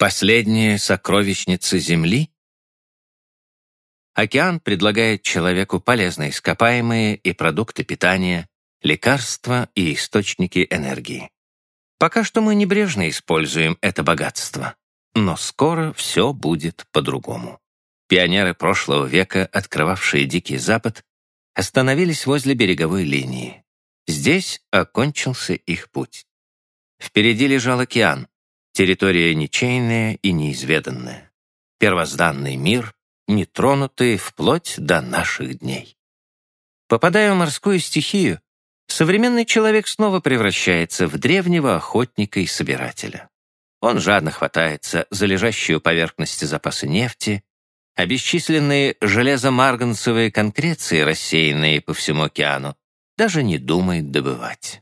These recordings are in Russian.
Последняя сокровищница Земли? Океан предлагает человеку полезные ископаемые и продукты питания, лекарства и источники энергии. Пока что мы небрежно используем это богатство, но скоро все будет по-другому. Пионеры прошлого века, открывавшие Дикий Запад, остановились возле береговой линии. Здесь окончился их путь. Впереди лежал океан, территория ничейная и неизведанная. Первозданный мир, нетронутый вплоть до наших дней. Попадая в морскую стихию, современный человек снова превращается в древнего охотника и собирателя. Он жадно хватается за лежащую поверхности запасы нефти, а бесчисленные железомарганцевые конкреции, рассеянные по всему океану, даже не думает добывать.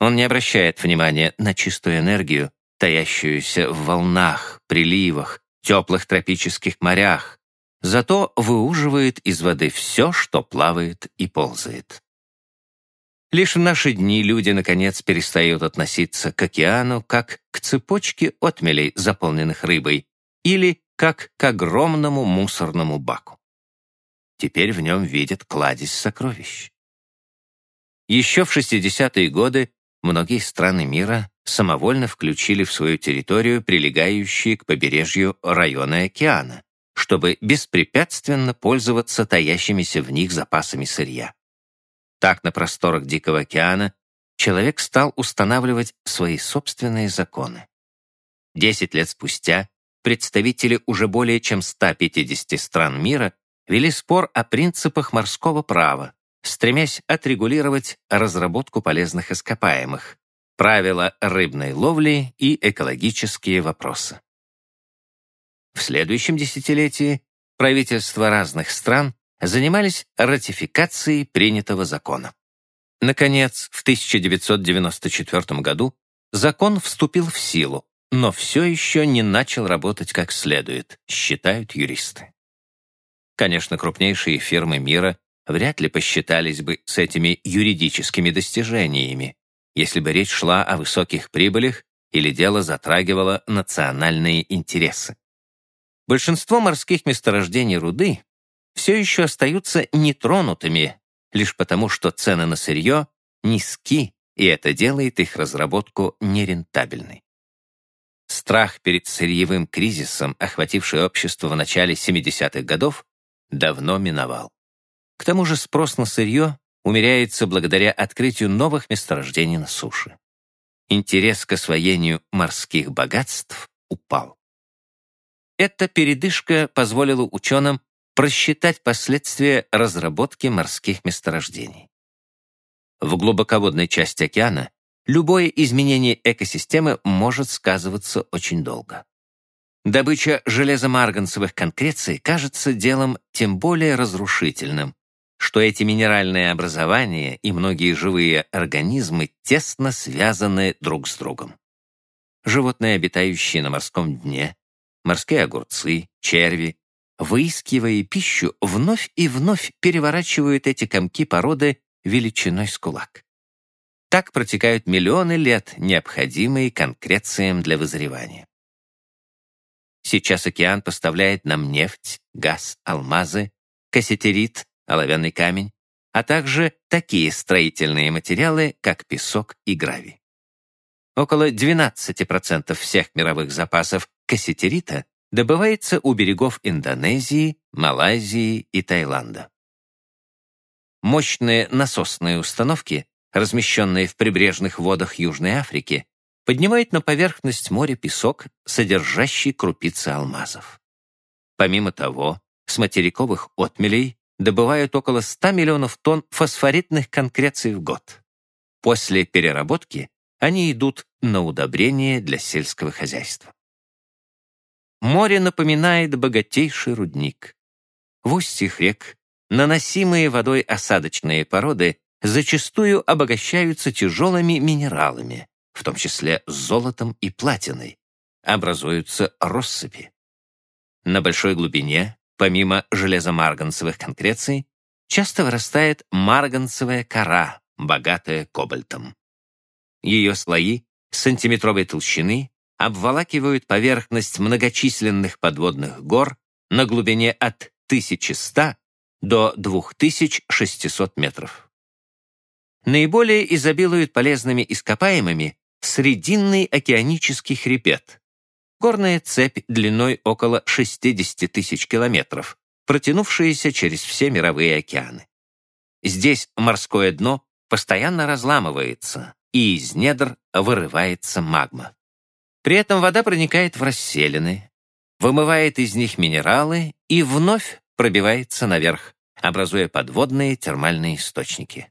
Он не обращает внимания на чистую энергию, таящуюся в волнах, приливах, теплых тропических морях, зато выуживает из воды все, что плавает и ползает. Лишь в наши дни люди, наконец, перестают относиться к океану как к цепочке отмелей, заполненных рыбой, или как к огромному мусорному баку. Теперь в нем видят кладезь сокровищ. Еще в 60-е годы многие страны мира самовольно включили в свою территорию прилегающие к побережью районы океана, чтобы беспрепятственно пользоваться таящимися в них запасами сырья. Так на просторах Дикого океана человек стал устанавливать свои собственные законы. Десять лет спустя представители уже более чем 150 стран мира вели спор о принципах морского права, стремясь отрегулировать разработку полезных ископаемых, правила рыбной ловли и экологические вопросы. В следующем десятилетии правительства разных стран занимались ратификацией принятого закона. Наконец, в 1994 году закон вступил в силу, но все еще не начал работать как следует, считают юристы. Конечно, крупнейшие фирмы мира вряд ли посчитались бы с этими юридическими достижениями, если бы речь шла о высоких прибылях или дело затрагивало национальные интересы. Большинство морских месторождений руды все еще остаются нетронутыми, лишь потому что цены на сырье низки, и это делает их разработку нерентабельной. Страх перед сырьевым кризисом, охвативший общество в начале 70-х годов, давно миновал. К тому же спрос на сырье умеряется благодаря открытию новых месторождений на суше. Интерес к освоению морских богатств упал. Эта передышка позволила ученым просчитать последствия разработки морских месторождений. В глубоководной части океана любое изменение экосистемы может сказываться очень долго. Добыча железомарганцевых конкреций кажется делом тем более разрушительным, что эти минеральные образования и многие живые организмы тесно связаны друг с другом. Животные, обитающие на морском дне, морские огурцы, черви, выискивая пищу, вновь и вновь переворачивают эти комки породы величиной с кулак. Так протекают миллионы лет, необходимые конкрециям для вызревания. Сейчас океан поставляет нам нефть, газ, алмазы, кассетерит, оловянный камень, а также такие строительные материалы, как песок и гравий. Около 12% всех мировых запасов кассетерита добывается у берегов Индонезии, Малайзии и Таиланда. Мощные насосные установки, размещенные в прибрежных водах Южной Африки, поднимают на поверхность моря песок, содержащий крупицы алмазов. Помимо того, с материковых отмелей добывают около 100 миллионов тонн фосфоритных конкреций в год. После переработки они идут на удобрение для сельского хозяйства. Море напоминает богатейший рудник. В устьях рек наносимые водой осадочные породы зачастую обогащаются тяжелыми минералами, в том числе золотом и платиной, образуются россыпи. На большой глубине Помимо железомарганцевых конкреций, часто вырастает марганцевая кора, богатая кобальтом. Ее слои сантиметровой толщины обволакивают поверхность многочисленных подводных гор на глубине от 1100 до 2600 метров. Наиболее изобилуют полезными ископаемыми Срединный океанический хребет, горная цепь длиной около 60 тысяч километров, протянувшаяся через все мировые океаны. Здесь морское дно постоянно разламывается, и из недр вырывается магма. При этом вода проникает в расселины, вымывает из них минералы и вновь пробивается наверх, образуя подводные термальные источники.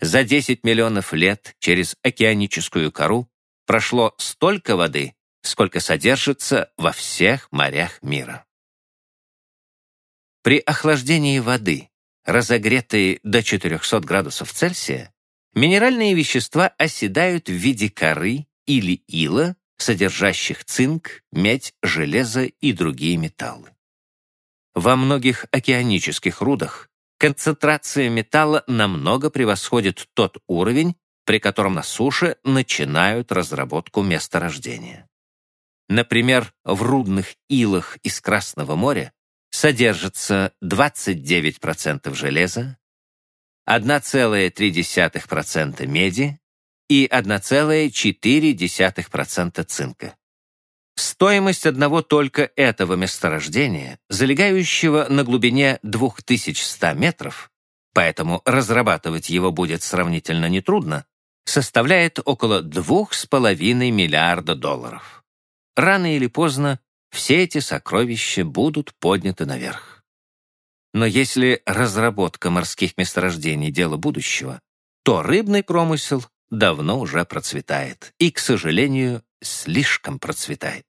За 10 миллионов лет через океаническую кору прошло столько воды, сколько содержится во всех морях мира. При охлаждении воды, разогретой до 400 градусов Цельсия, минеральные вещества оседают в виде коры или ила, содержащих цинк, медь, железо и другие металлы. Во многих океанических рудах концентрация металла намного превосходит тот уровень, при котором на суше начинают разработку месторождения. Например, в рудных илах из Красного моря содержится 29% железа, 1,3% меди и 1,4% цинка. Стоимость одного только этого месторождения, залегающего на глубине 2100 метров, поэтому разрабатывать его будет сравнительно нетрудно, составляет около 2,5 миллиарда долларов. Рано или поздно все эти сокровища будут подняты наверх. Но если разработка морских месторождений — дело будущего, то рыбный промысел давно уже процветает и, к сожалению, слишком процветает.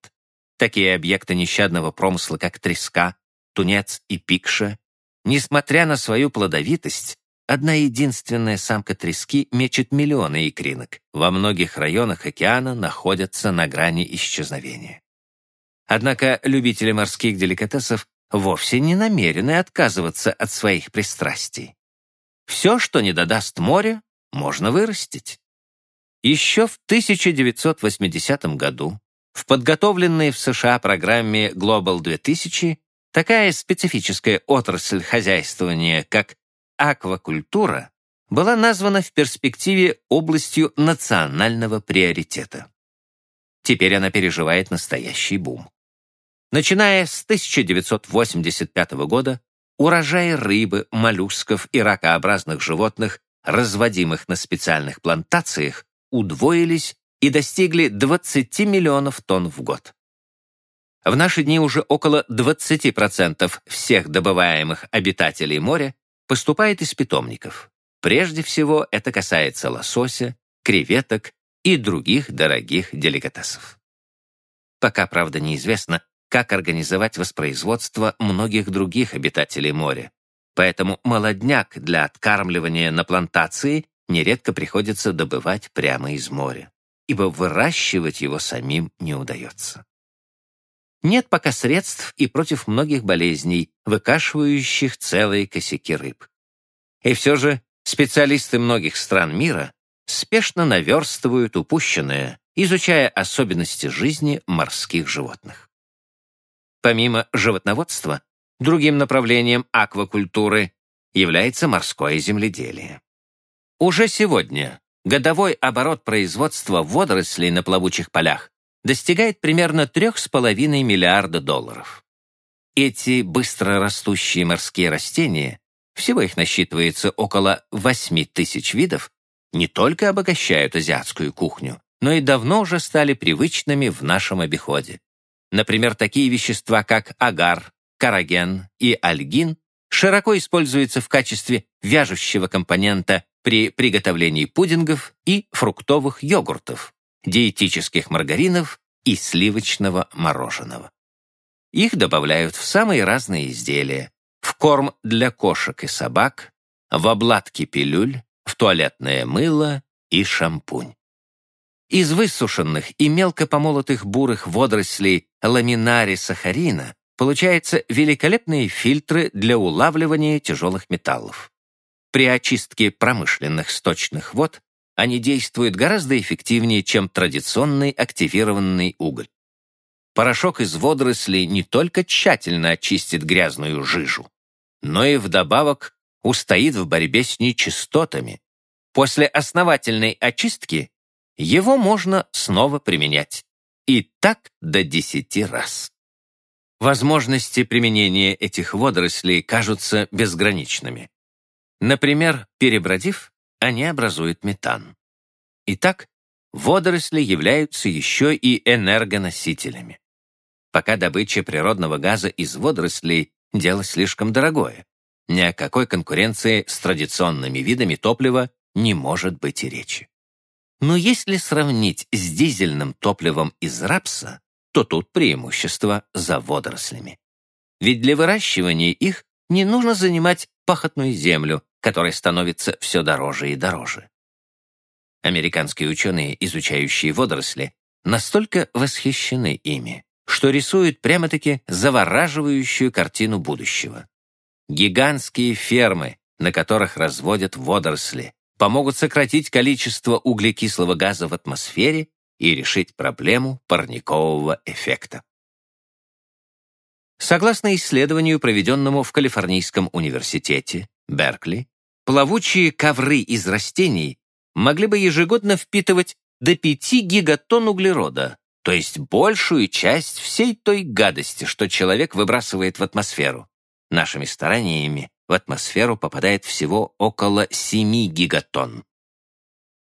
Такие объекты нещадного промысла, как треска, тунец и пикша, несмотря на свою плодовитость, одна единственная самка трески мечет миллионы икринок. Во многих районах океана находятся на грани исчезновения. Однако любители морских деликатесов вовсе не намерены отказываться от своих пристрастий. Все, что не додаст море, можно вырастить. Еще в 1980 году в подготовленной в США программе Global 2000 такая специфическая отрасль хозяйствования, как аквакультура, была названа в перспективе областью национального приоритета. Теперь она переживает настоящий бум. Начиная с 1985 года урожаи рыбы, моллюсков и ракообразных животных, разводимых на специальных плантациях, удвоились и достигли 20 миллионов тонн в год. В наши дни уже около 20% всех добываемых обитателей моря поступает из питомников. Прежде всего это касается лосося, креветок и других дорогих деликатесов. Пока, правда, неизвестно, как организовать воспроизводство многих других обитателей моря, поэтому молодняк для откармливания на плантации нередко приходится добывать прямо из моря, ибо выращивать его самим не удается. Нет пока средств и против многих болезней, выкашивающих целые косяки рыб. И все же специалисты многих стран мира спешно наверстывают упущенное, изучая особенности жизни морских животных. Помимо животноводства, другим направлением аквакультуры является морское земледелие. Уже сегодня годовой оборот производства водорослей на плавучих полях достигает примерно 3,5 миллиарда долларов. Эти быстро растущие морские растения, всего их насчитывается около 8 тысяч видов, не только обогащают азиатскую кухню, но и давно уже стали привычными в нашем обиходе. Например, такие вещества, как агар, караген и альгин, широко используются в качестве вяжущего компонента при приготовлении пудингов и фруктовых йогуртов, диетических маргаринов и сливочного мороженого. Их добавляют в самые разные изделия, в корм для кошек и собак, в обладки пилюль, в туалетное мыло и шампунь. Из высушенных и мелко помолотых бурых водорослей ламинари сахарина получаются великолепные фильтры для улавливания тяжелых металлов. При очистке промышленных сточных вод они действуют гораздо эффективнее, чем традиционный активированный уголь. Порошок из водорослей не только тщательно очистит грязную жижу, но и вдобавок устоит в борьбе с нечистотами. После основательной очистки его можно снова применять. И так до 10 раз. Возможности применения этих водорослей кажутся безграничными. Например, перебродив, они образуют метан. Итак, водоросли являются еще и энергоносителями. Пока добыча природного газа из водорослей – дело слишком дорогое, ни о какой конкуренции с традиционными видами топлива не может быть и речи. Но если сравнить с дизельным топливом из рапса, то тут преимущество за водорослями. Ведь для выращивания их не нужно занимать пахотную землю, которая становится все дороже и дороже. Американские ученые, изучающие водоросли, настолько восхищены ими, что рисуют прямо-таки завораживающую картину будущего. Гигантские фермы, на которых разводят водоросли, помогут сократить количество углекислого газа в атмосфере и решить проблему парникового эффекта. Согласно исследованию, проведенному в Калифорнийском университете, Беркли, плавучие ковры из растений могли бы ежегодно впитывать до 5 гигатонн углерода, то есть большую часть всей той гадости, что человек выбрасывает в атмосферу. Нашими стараниями в атмосферу попадает всего около 7 гигатонн.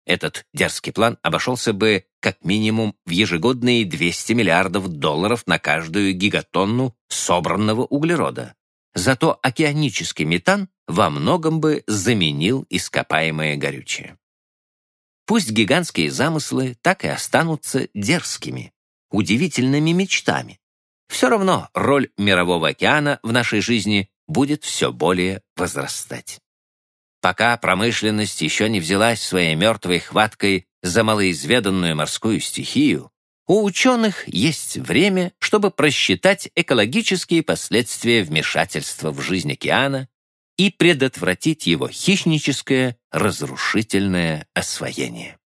Этот дерзкий план обошелся бы как минимум в ежегодные 200 миллиардов долларов на каждую гигатонну собранного углерода. Зато океанический метан во многом бы заменил ископаемое горючее. Пусть гигантские замыслы так и останутся дерзкими, удивительными мечтами. Все равно роль Мирового океана в нашей жизни будет все более возрастать. Пока промышленность еще не взялась своей мертвой хваткой за малоизведанную морскую стихию, у ученых есть время, чтобы просчитать экологические последствия вмешательства в жизнь океана и предотвратить его хищническое, разрушительное освоение.